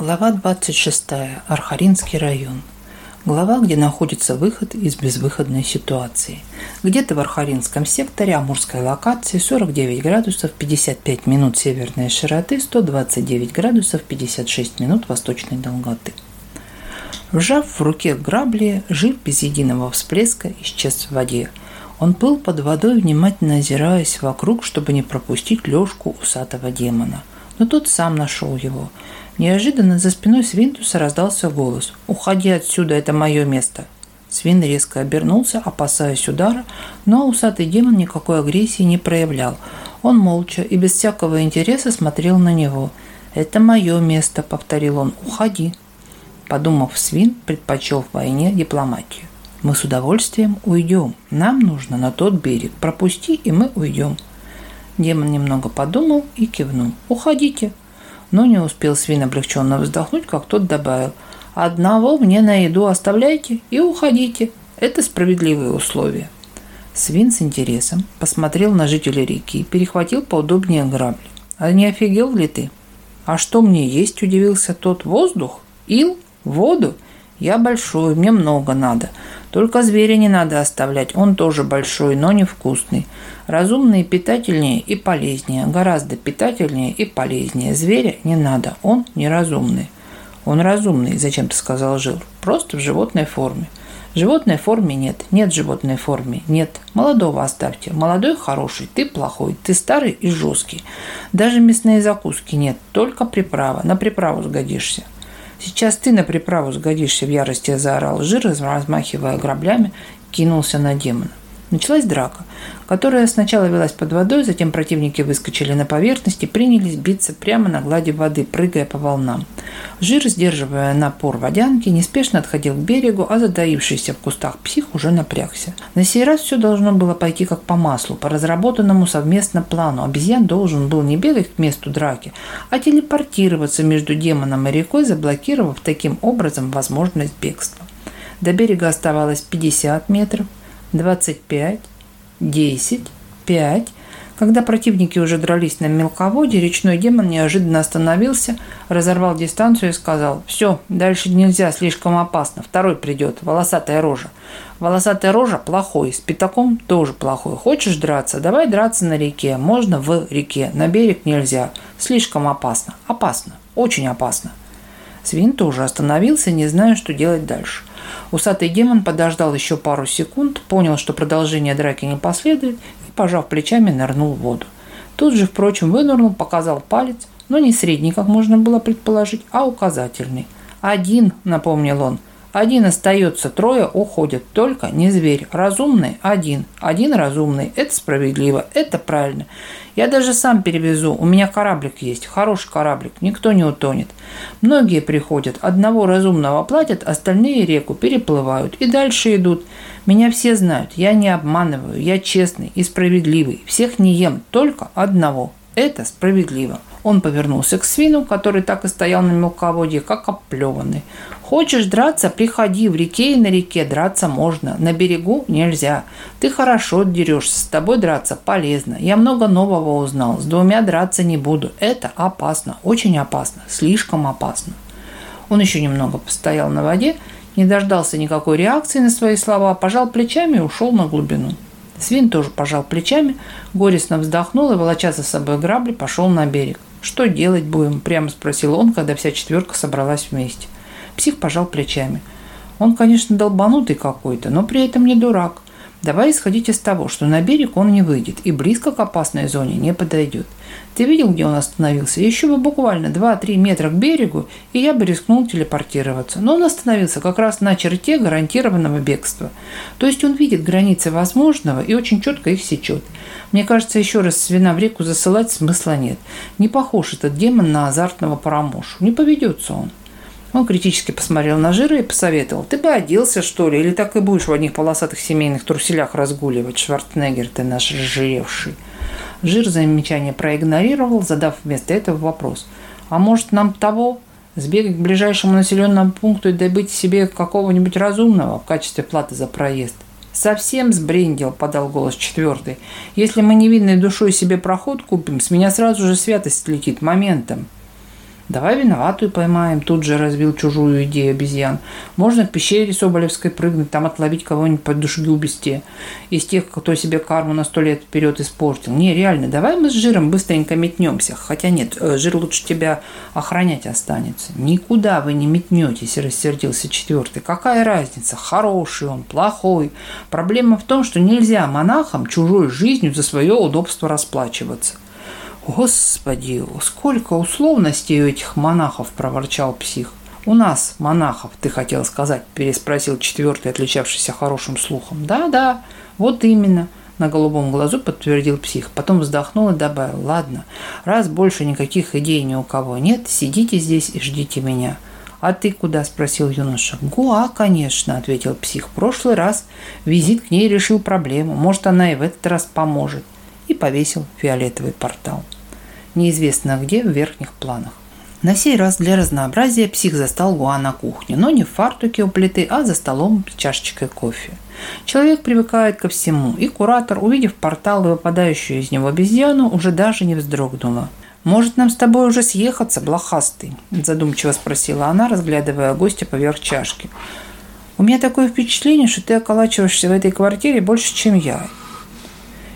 Глава 26. Архаринский район. Глава, где находится выход из безвыходной ситуации. Где-то в Архаринском секторе Амурской локации 49 градусов 55 минут северной широты, 129 градусов 56 минут восточной долготы. Вжав в руке грабли, жир без единого всплеска исчез в воде. Он плыл под водой, внимательно озираясь вокруг, чтобы не пропустить лёжку усатого демона. Но тот сам нашел его – Неожиданно за спиной Свинтуса раздался голос. «Уходи отсюда, это мое место!» Свин резко обернулся, опасаясь удара, но усатый демон никакой агрессии не проявлял. Он молча и без всякого интереса смотрел на него. «Это мое место», — повторил он, — «уходи». Подумав, Свин предпочел в войне дипломатию. «Мы с удовольствием уйдем. Нам нужно на тот берег. Пропусти, и мы уйдем». Демон немного подумал и кивнул. «Уходите», но не успел Свин облегченно вздохнуть, как тот добавил. «Одного мне на еду оставляйте и уходите. Это справедливые условия». Свин с интересом посмотрел на жителя реки и перехватил поудобнее грабли. «А не офигел ли ты?» «А что мне есть?» – удивился тот. «Воздух? Ил? Воду? Я большой, мне много надо. Только зверя не надо оставлять, он тоже большой, но невкусный. Разумные, питательнее и полезнее, гораздо питательнее и полезнее. Зверя не надо, он неразумный. Он разумный, зачем ты сказал жил? Просто в животной форме. Животной форме нет, нет животной форме, нет. Молодого оставьте. Молодой хороший, ты плохой, ты старый и жесткий. Даже мясные закуски нет, только приправа. На приправу сгодишься. Сейчас ты на приправу сгодишься в ярости, заорал Жир, размахивая граблями, кинулся на демона. Началась драка, которая сначала велась под водой, затем противники выскочили на поверхность и принялись биться прямо на глади воды, прыгая по волнам. Жир, сдерживая напор водянки, неспешно отходил к берегу, а затаившийся в кустах псих уже напрягся. На сей раз все должно было пойти как по маслу. По разработанному совместно плану обезьян должен был не бегать к месту драки, а телепортироваться между демоном и рекой, заблокировав таким образом возможность бегства. До берега оставалось 50 метров, 25, 10, 5. Когда противники уже дрались на мелководье, речной демон неожиданно остановился, разорвал дистанцию и сказал «Все, дальше нельзя, слишком опасно, второй придет, волосатая рожа». Волосатая рожа плохой, с пятаком тоже плохой. Хочешь драться? Давай драться на реке. Можно в реке, на берег нельзя. Слишком опасно. Опасно. Очень опасно. Свин тоже остановился, не зная, что делать дальше – Усатый демон подождал еще пару секунд, понял, что продолжение драки не последует, и, пожав плечами, нырнул в воду. Тут же, впрочем, вынырнул, показал палец, но не средний, как можно было предположить, а указательный. «Один», — напомнил он, один остается, трое уходят. Только не зверь. Разумный – один. Один разумный – это справедливо, это правильно. Я даже сам перевезу. У меня кораблик есть. Хороший кораблик. Никто не утонет. Многие приходят. Одного разумного платят, остальные реку переплывают. И дальше идут. Меня все знают. Я не обманываю. Я честный и справедливый. Всех не ем. Только одного. Это справедливо. Он повернулся к свину, который так и стоял на мелководье, как оплеванный. Хочешь драться, приходи, в реке и на реке драться можно, на берегу нельзя. Ты хорошо дерешься, с тобой драться полезно. Я много нового узнал, с двумя драться не буду. Это опасно, очень опасно, слишком опасно. Он еще немного постоял на воде, не дождался никакой реакции на свои слова, пожал плечами и ушел на глубину. Свин тоже пожал плечами, горестно вздохнул и, волоча за собой грабли, пошел на берег. «Что делать будем?» – прямо спросил он, когда вся четверка собралась вместе. Псих пожал плечами. Он, конечно, долбанутый какой-то, но при этом не дурак. Давай исходить из того, что на берег он не выйдет и близко к опасной зоне не подойдет. Ты видел, где он остановился? Еще бы буквально 2-3 метра к берегу, и я бы рискнул телепортироваться. Но он остановился как раз на черте гарантированного бегства. То есть он видит границы возможного и очень четко их сечет. Мне кажется, еще раз свина в реку засылать смысла нет. Не похож этот демон на азартного парамошу. Не поведется он. Он критически посмотрел на жиры и посоветовал. «Ты бы оделся, что ли? Или так и будешь в одних полосатых семейных труселях разгуливать, Шварценеггер, ты наш жиревший?» Жир замечание проигнорировал, задав вместо этого вопрос. «А может, нам того? Сбегать к ближайшему населенному пункту и добыть себе какого-нибудь разумного в качестве платы за проезд?» «Совсем сбрендил», – подал голос четвертый. «Если мы невинной душой себе проход купим, с меня сразу же святость летит моментом». Давай виноватую поймаем, тут же разбил чужую идею обезьян. Можно в пещере Соболевской прыгнуть, там отловить кого-нибудь под душегубисте. Из тех, кто себе карму на сто лет вперед испортил. Не, реально, давай мы с жиром быстренько метнемся. Хотя нет, э, жир лучше тебя охранять останется. Никуда вы не метнетесь, рассердился четвертый. Какая разница, хороший он, плохой. Проблема в том, что нельзя монахом чужой жизнью за свое удобство расплачиваться. «Господи, сколько условностей у этих монахов!» – проворчал псих. «У нас, монахов, ты хотел сказать?» – переспросил четвертый, отличавшийся хорошим слухом. «Да-да, вот именно!» – на голубом глазу подтвердил псих. Потом вздохнул и добавил. «Ладно, раз больше никаких идей ни у кого нет, сидите здесь и ждите меня». «А ты куда?» – спросил юноша. «Гуа, конечно», – ответил псих. «В прошлый раз визит к ней решил проблему. Может, она и в этот раз поможет». И повесил фиолетовый портал неизвестно где в верхних планах. На сей раз для разнообразия псих застал Гуа на кухне, но не в фартуке у плиты, а за столом с чашечкой кофе. Человек привыкает ко всему, и куратор, увидев портал и выпадающую из него обезьяну, уже даже не вздрогнула. «Может, нам с тобой уже съехаться, блохастый?» – задумчиво спросила она, разглядывая гостя поверх чашки. «У меня такое впечатление, что ты околачиваешься в этой квартире больше, чем я,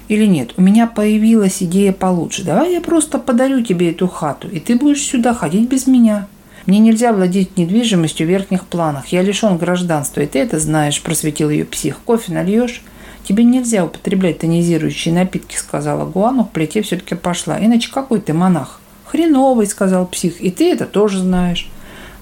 или нет, у меня появилась идея получше. Давай я просто подарю тебе эту хату, и ты будешь сюда ходить без меня. Мне нельзя владеть недвижимостью в верхних планах. Я лишен гражданства, и ты это знаешь, просветил ее псих. Кофе нальешь? Тебе нельзя употреблять тонизирующие напитки, сказала Гуану, к плите все-таки пошла. Иначе какой ты монах? Хреновый, сказал псих, и ты это тоже знаешь.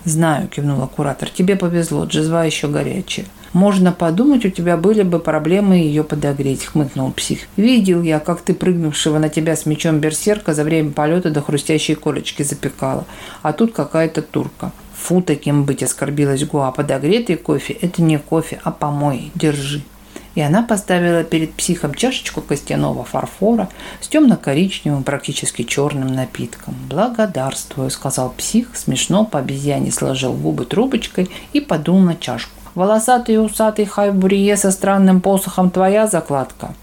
Знаю, кивнула куратор. Тебе повезло, джезва еще горячая. Можно подумать, у тебя были бы проблемы ее подогреть, хмыкнул псих. Видел я, как ты прыгнувшего на тебя с мечом берсерка за время полета до хрустящей корочки запекала. А тут какая-то турка. Фу, таким быть, оскорбилась Гуа. Подогретый кофе – это не кофе, а помой. Держи и она поставила перед психом чашечку костяного фарфора с темно-коричневым, практически черным напитком. «Благодарствую», — сказал псих, смешно по обезьяне сложил губы трубочкой и подул на чашку. Волосатый и усатый Хайбурие со странным посохом твоя закладка.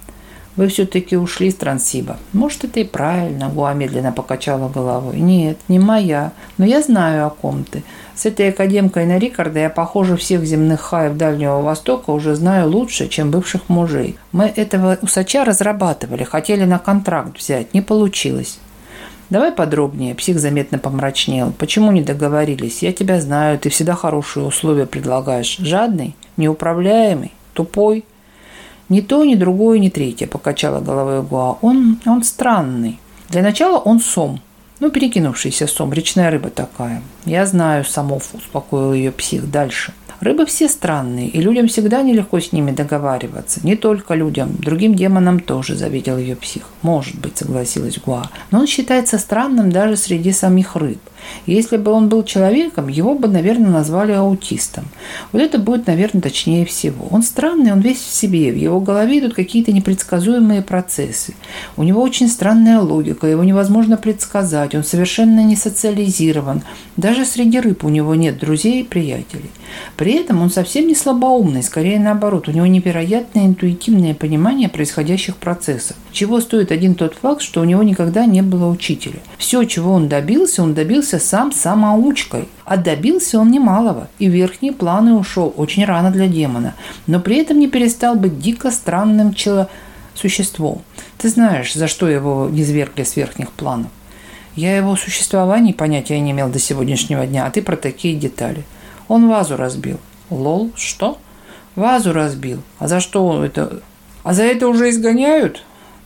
Вы все-таки ушли с Трансиба. Может, это и правильно, Гуа медленно покачала головой. Нет, не моя, но я знаю, о ком ты. С этой академкой на Рикарда я, похоже, всех земных хаев Дальнего Востока уже знаю лучше, чем бывших мужей. Мы этого усача разрабатывали, хотели на контракт взять, не получилось. Давай подробнее. Псих заметно помрачнел. Почему не договорились? Я тебя знаю, ты всегда хорошие условия предлагаешь. Жадный, неуправляемый, тупой. Ни то, ни другое, ни третье, покачала головой Гуа. Он, он странный. Для начала он сом. Ну, перекинувшийся сом, речная рыба такая. Я знаю, Самов, успокоил ее псих. Дальше. Рыбы все странные, и людям всегда нелегко с ними договариваться. Не только людям, другим демонам тоже, завидел ее псих. Может быть, согласилась Гуа. Но он считается странным даже среди самих рыб. Если бы он был человеком, его бы, наверное, назвали аутистом. Вот это будет, наверное, точнее всего. Он странный, он весь в себе, в его голове идут какие-то непредсказуемые процессы. У него очень странная логика, его невозможно предсказать, он совершенно не социализирован. Даже среди рыб у него нет друзей и приятелей. При при этом он совсем не слабоумный, скорее наоборот, у него невероятное интуитивное понимание происходящих процессов. Чего стоит один тот факт, что у него никогда не было учителя. Все, чего он добился, он добился сам самоучкой. А добился он немалого, и в верхние планы ушел очень рано для демона, но при этом не перестал быть дико странным человеком существом. Ты знаешь, за что его низвергли с верхних планов. Я его существовании понятия не имел до сегодняшнего дня, а ты про такие детали – он вазу разбил. Лол, что? Вазу разбил. А за что он это? А за это уже изгоняют?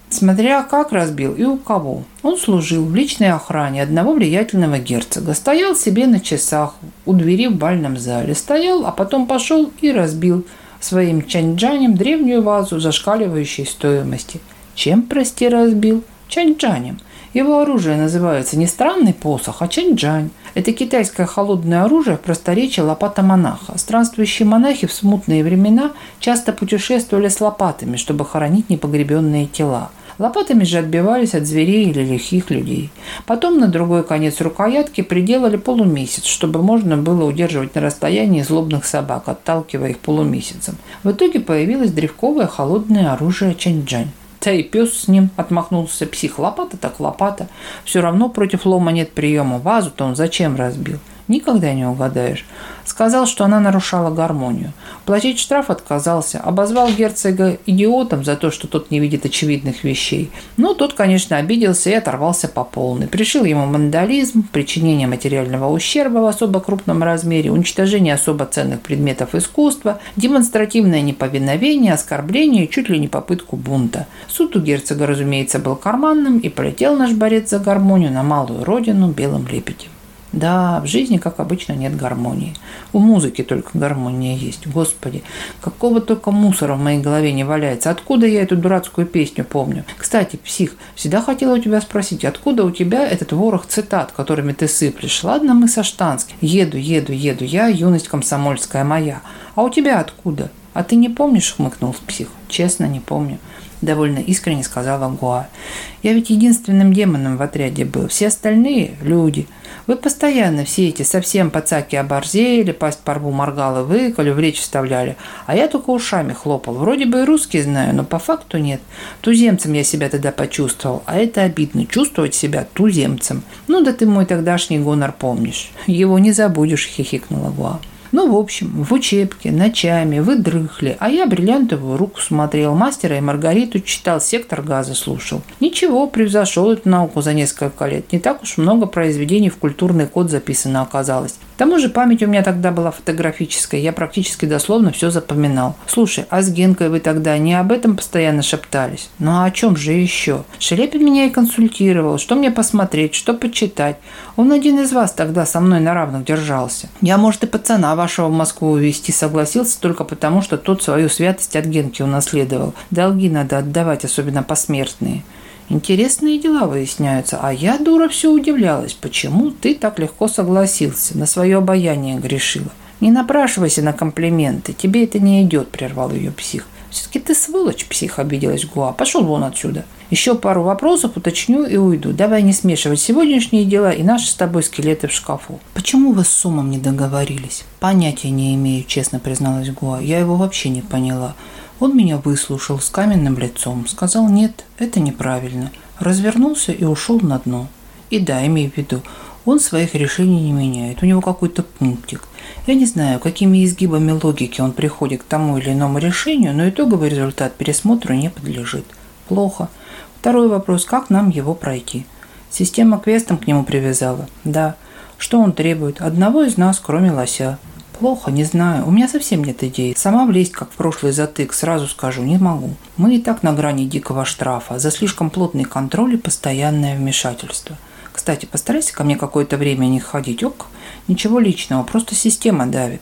Смотря как разбил и у кого. Он служил в личной охране одного влиятельного герцога. Стоял себе на часах у двери в бальном зале. Стоял, а потом пошел и разбил своим чанджанем древнюю вазу зашкаливающей стоимости. Чем, прости, разбил? чанчанем. Его оружие называется не странный посох, а чанчань. Это китайское холодное оружие в просторечии лопата монаха. Странствующие монахи в смутные времена часто путешествовали с лопатами, чтобы хоронить непогребенные тела. Лопатами же отбивались от зверей или лихих людей. Потом на другой конец рукоятки приделали полумесяц, чтобы можно было удерживать на расстоянии злобных собак, отталкивая их полумесяцем. В итоге появилось древковое холодное оружие чанчжань. Хотя и пес с ним отмахнулся, псих-лопата так лопата. Все равно против лома нет приема. Вазу-то он зачем разбил? Никогда не угадаешь сказал, что она нарушала гармонию. Платить штраф отказался, а обозвал герцога идиотом за то, что тот не видит очевидных вещей. Но тот, конечно, обиделся и оторвался по полной. Пришил ему мандализм, причинение материального ущерба в особо крупном размере, уничтожение особо ценных предметов искусства, демонстративное неповиновение, оскорбление и чуть ли не попытку бунта. Суд у герцога, разумеется, был карманным и полетел наш борец за гармонию на малую родину белым лепетем. Да, в жизни, как обычно, нет гармонии. У музыки только гармония есть. Господи, какого только мусора в моей голове не валяется. Откуда я эту дурацкую песню помню? Кстати, псих, всегда хотела у тебя спросить, откуда у тебя этот ворох цитат, которыми ты сыплешь? Ладно, мы со Штански. Еду, еду, еду я, юность комсомольская моя. А у тебя откуда? А ты не помнишь, хмыкнул псих. Честно, не помню довольно искренне сказала Гуа. «Я ведь единственным демоном в отряде был. Все остальные – люди. Вы постоянно все эти совсем пацаки оборзели, пасть по рву моргала выколи, в речь вставляли. А я только ушами хлопал. Вроде бы и русский знаю, но по факту нет. Туземцем я себя тогда почувствовал. А это обидно – чувствовать себя туземцем. Ну да ты мой тогдашний гонор помнишь. Его не забудешь», – хихикнула Гуа. Ну, в общем, в учебке, ночами вы дрыхли, а я бриллиантовую руку смотрел, мастера и Маргариту читал, сектор газа слушал. Ничего, превзошел эту науку за несколько лет. Не так уж много произведений в культурный код записано оказалось тому же память у меня тогда была фотографическая. Я практически дословно все запоминал. Слушай, а с Генкой вы тогда не об этом постоянно шептались? Ну а о чем же еще? Шелепин меня и консультировал, что мне посмотреть, что почитать. Он один из вас тогда со мной на равных держался. Я, может, и пацана вашего в Москву увести согласился только потому, что тот свою святость от Генки унаследовал. Долги надо отдавать, особенно посмертные. Интересные дела выясняются, а я, дура, все удивлялась, почему ты так легко согласился, на свое обаяние грешила. Не напрашивайся на комплименты, тебе это не идет, прервал ее псих. Все-таки ты сволочь, псих, обиделась Гуа. Пошел вон отсюда. Еще пару вопросов уточню и уйду. Давай не смешивать сегодняшние дела и наши с тобой скелеты в шкафу. Почему вы с сумом не договорились? Понятия не имею, честно призналась Гуа. Я его вообще не поняла. Он меня выслушал с каменным лицом, сказал «нет, это неправильно», развернулся и ушел на дно. И да, имею в виду, он своих решений не меняет, у него какой-то пунктик. Я не знаю, какими изгибами логики он приходит к тому или иному решению, но итоговый результат пересмотру не подлежит. Плохо. Второй вопрос, как нам его пройти? Система квестом к нему привязала. Да. Что он требует? Одного из нас, кроме лося плохо, не знаю, у меня совсем нет идей. Сама влезть, как в прошлый затык, сразу скажу, не могу. Мы и так на грани дикого штрафа за слишком плотный контроль и постоянное вмешательство. Кстати, постарайся ко мне какое-то время не ходить, ок? Ничего личного, просто система давит.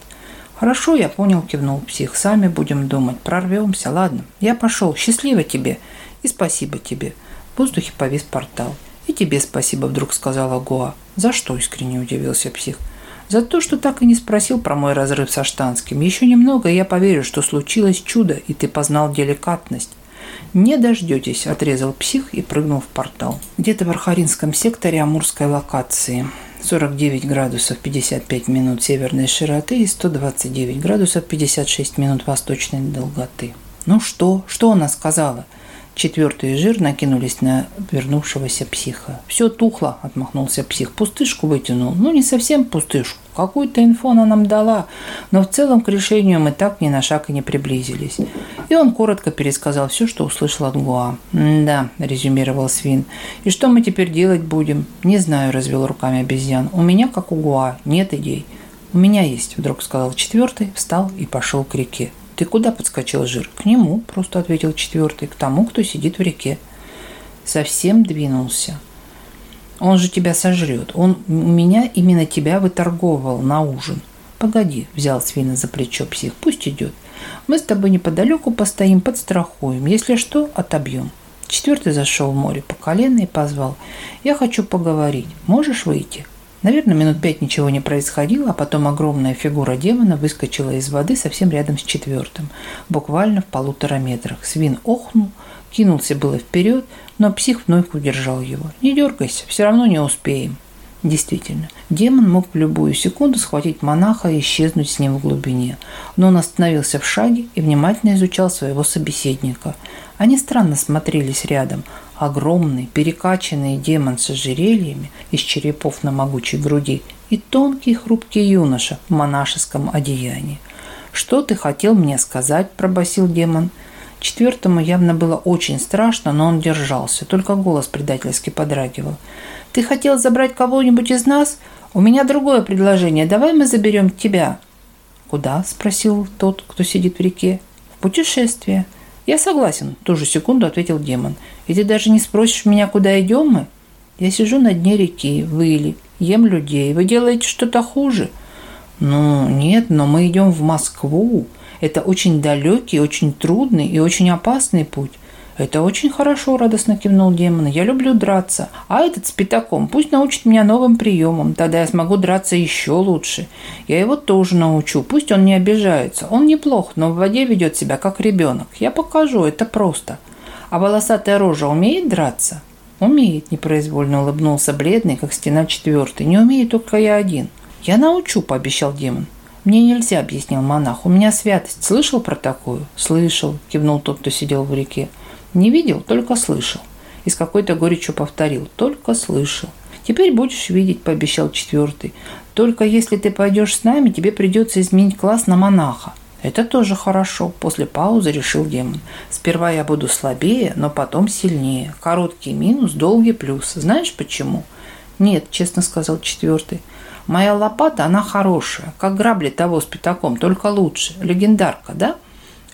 Хорошо, я понял, кивнул псих. Сами будем думать, прорвемся, ладно. Я пошел, счастливо тебе и спасибо тебе. В воздухе повис портал. «И тебе спасибо», — вдруг сказала Гоа. «За что?» — искренне удивился псих. За то, что так и не спросил про мой разрыв со Штанским, еще немного, и я поверю, что случилось чудо, и ты познал деликатность. «Не дождетесь», – отрезал псих и прыгнул в портал. Где-то в Архаринском секторе Амурской локации. 49 градусов 55 минут северной широты и 129 градусов 56 минут восточной долготы. «Ну что? Что она сказала?» Четвертые жир накинулись на вернувшегося психа. «Все тухло», — отмахнулся псих. «Пустышку вытянул». «Ну, не совсем пустышку. Какую-то инфу она нам дала, но в целом к решению мы так ни на шаг и не приблизились». И он коротко пересказал все, что услышал от Гуа. «Да», — резюмировал Свин. «И что мы теперь делать будем?» «Не знаю», — развел руками обезьян. «У меня, как у Гуа, нет идей». «У меня есть», — вдруг сказал четвертый, встал и пошел к реке. Ты куда подскочил Жир? К нему, просто ответил четвертый, к тому, кто сидит в реке. Совсем двинулся. Он же тебя сожрет. Он у меня именно тебя выторговывал на ужин. Погоди, взял свина за плечо псих, пусть идет. Мы с тобой неподалеку постоим, подстрахуем. Если что, отобьем. Четвертый зашел в море по колено и позвал. Я хочу поговорить. Можешь выйти? Наверное, минут пять ничего не происходило, а потом огромная фигура демона выскочила из воды совсем рядом с четвертым, буквально в полутора метрах. Свин охнул, кинулся было вперед, но псих вновь удержал его. «Не дергайся, все равно не успеем». Действительно, демон мог в любую секунду схватить монаха и исчезнуть с ним в глубине. Но он остановился в шаге и внимательно изучал своего собеседника. Они странно смотрелись рядом – огромный, перекачанный демон с ожерельями из черепов на могучей груди и тонкий хрупкий юноша в монашеском одеянии. «Что ты хотел мне сказать?» – пробасил демон. Четвертому явно было очень страшно, но он держался, только голос предательски подрагивал. «Ты хотел забрать кого-нибудь из нас? У меня другое предложение. Давай мы заберем тебя». «Куда?» – спросил тот, кто сидит в реке. «В путешествие». «Я согласен», – ту же секунду ответил демон. «И ты даже не спросишь меня, куда идем мы? Я сижу на дне реки, выли, ем людей. Вы делаете что-то хуже». «Ну, нет, но мы идем в Москву. Это очень далекий, очень трудный и очень опасный путь. Это очень хорошо, радостно кивнул демон. Я люблю драться. А этот с пятаком пусть научит меня новым приемам. Тогда я смогу драться еще лучше. Я его тоже научу. Пусть он не обижается. Он неплох, но в воде ведет себя как ребенок. Я покажу, это просто. А волосатая рожа умеет драться? Умеет, непроизвольно улыбнулся бледный, как стена четвертый. Не умею только я один. Я научу, пообещал демон. «Мне нельзя», — объяснил монах. «У меня святость. Слышал про такую?» «Слышал», — кивнул тот, кто сидел в реке. Не видел, только слышал. И с какой-то горечью повторил. Только слышал. Теперь будешь видеть, пообещал четвертый. Только если ты пойдешь с нами, тебе придется изменить класс на монаха. Это тоже хорошо, после паузы решил демон. Сперва я буду слабее, но потом сильнее. Короткий минус, долгий плюс. Знаешь почему? Нет, честно сказал четвертый. Моя лопата, она хорошая, как грабли того с пятаком, только лучше. Легендарка, да?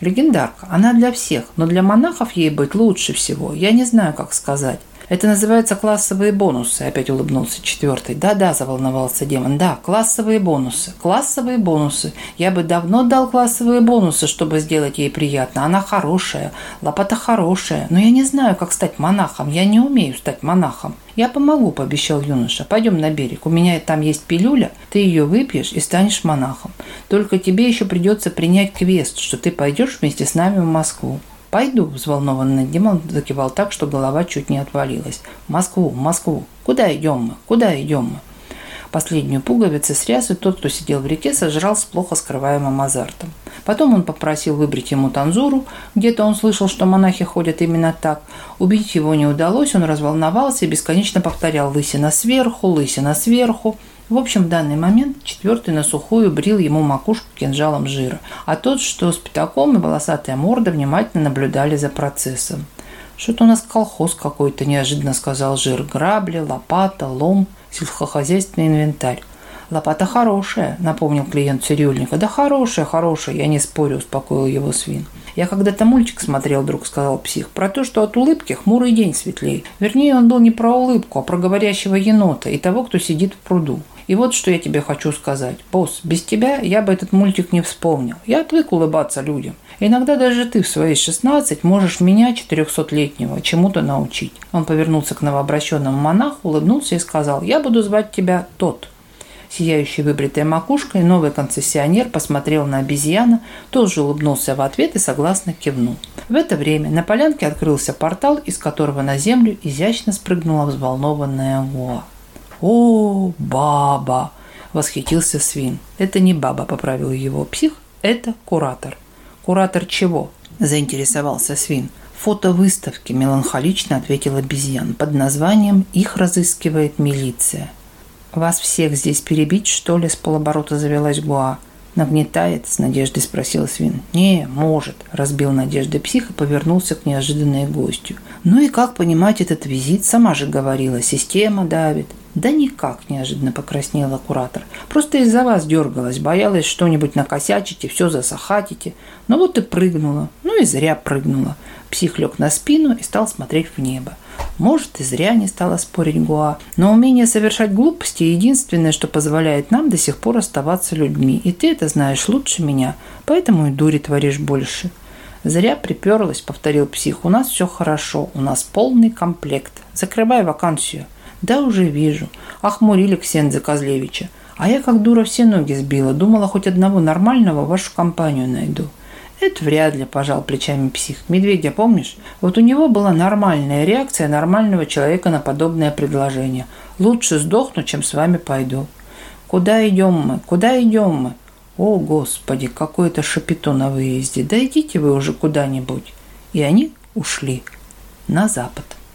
Легендарка, она для всех, но для монахов ей быть лучше всего. Я не знаю, как сказать. Это называется классовые бонусы. Опять улыбнулся четвертый. Да-да, заволновался демон. Да, классовые бонусы. Классовые бонусы. Я бы давно дал классовые бонусы, чтобы сделать ей приятно. Она хорошая, лопата хорошая. Но я не знаю, как стать монахом. Я не умею стать монахом. «Я помогу», – пообещал юноша. «Пойдем на берег. У меня там есть пилюля. Ты ее выпьешь и станешь монахом. Только тебе еще придется принять квест, что ты пойдешь вместе с нами в Москву». Пойду, взволнованно Димон закивал так, что голова чуть не отвалилась. В Москву, в Москву. Куда идем мы? Куда идем мы? Последнюю пуговицу срез, и тот, кто сидел в реке, сожрал с плохо скрываемым азартом. Потом он попросил выбрить ему танзуру. Где-то он слышал, что монахи ходят именно так. Убить его не удалось, он разволновался и бесконечно повторял «лысина сверху, лысина сверху». В общем, в данный момент четвертый на сухую брил ему макушку кинжалом жира, а тот, что с пятаком и волосатая морда, внимательно наблюдали за процессом. «Что-то у нас колхоз какой-то», – неожиданно сказал жир. «Грабли, лопата, лом, сельскохозяйственный инвентарь». Лопата хорошая, напомнил клиент цирюльника. Да хорошая, хорошая, я не спорю, успокоил его свин. Я когда-то мультик смотрел, друг сказал псих, про то, что от улыбки хмурый день светлее. Вернее, он был не про улыбку, а про говорящего енота и того, кто сидит в пруду. И вот что я тебе хочу сказать. Босс, без тебя я бы этот мультик не вспомнил. Я отвык улыбаться людям. Иногда даже ты в свои 16 можешь меня, 400-летнего, чему-то научить. Он повернулся к новообращенному монаху, улыбнулся и сказал, я буду звать тебя тот сияющей выбритой макушкой, новый концессионер посмотрел на обезьяна, тоже улыбнулся в ответ и согласно кивнул. В это время на полянке открылся портал, из которого на землю изящно спрыгнула взволнованная Гоа. «О, баба!» – восхитился свин. «Это не баба», – поправил его псих, – «это куратор». «Куратор чего?» – заинтересовался свин. «Фото выставки», – меланхолично ответил обезьян, – «под названием «Их разыскивает милиция». «Вас всех здесь перебить, что ли?» – с полоборота завелась Гуа. «Нагнетает?» – с надеждой спросил Свин. «Не, может», – разбил надежды псих и повернулся к неожиданной гостью. «Ну и как понимать этот визит? Сама же говорила, система давит». «Да никак», – неожиданно покраснела куратор. «Просто из-за вас дергалась, боялась что-нибудь накосячить и все засахатите. Но вот и прыгнула. Ну и зря прыгнула». Псих лег на спину и стал смотреть в небо. Может, и зря не стала спорить Гуа. Но умение совершать глупости – единственное, что позволяет нам до сих пор оставаться людьми. И ты это знаешь лучше меня, поэтому и дури творишь больше. «Зря приперлась», – повторил псих. «У нас все хорошо, у нас полный комплект. Закрывай вакансию». «Да уже вижу. Охмурили Ксенза Козлевича. А я как дура все ноги сбила. Думала, хоть одного нормального в вашу компанию найду». Это вряд ли, пожал плечами псих. Медведя, помнишь? Вот у него была нормальная реакция нормального человека на подобное предложение. Лучше сдохну, чем с вами пойду. Куда идем мы? Куда идем мы? О, Господи, какое-то шапито на выезде. Да идите вы уже куда-нибудь. И они ушли на запад.